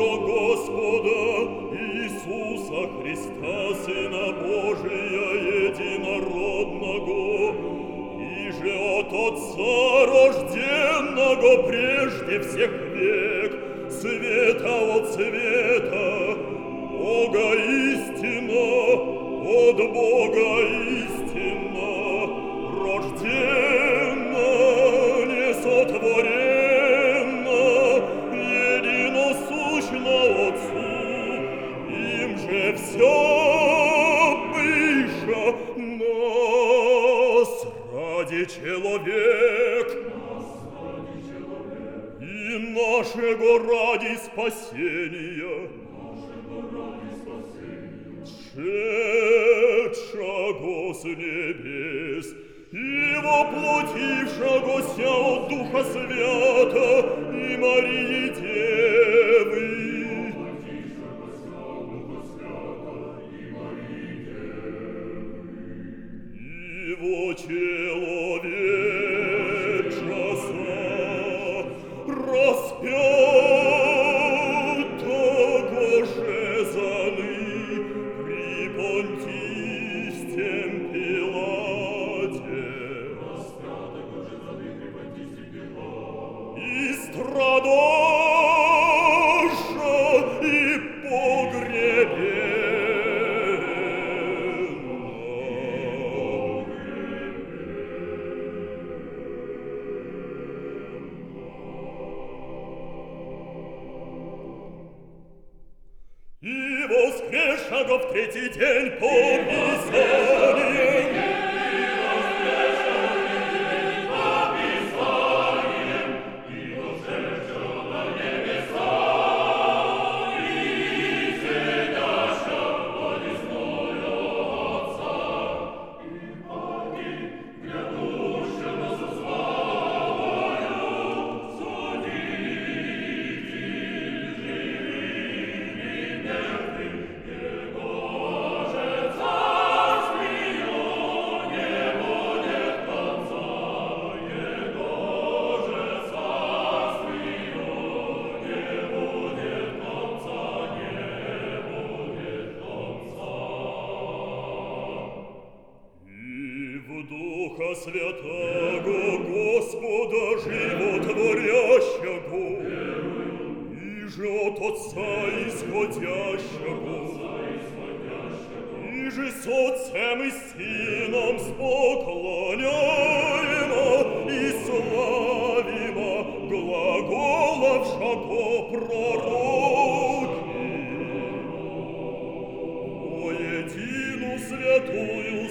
единого Господа Иисуса Христа, Сына Божия, единородного, и же от Отца рожденного прежде всех век, света от света, им же все выше нас ради человек. И нашего ради спасения. Шедшего с небес и воплотившегося от Духа Свята и Марии Его человечества И воскресшего в третий день по Духа святого Господа животворящего, и же от Отца исходящего, и же с Отцем и Сыном споклоняемо и славимо глаголовшего пророки. О едину святую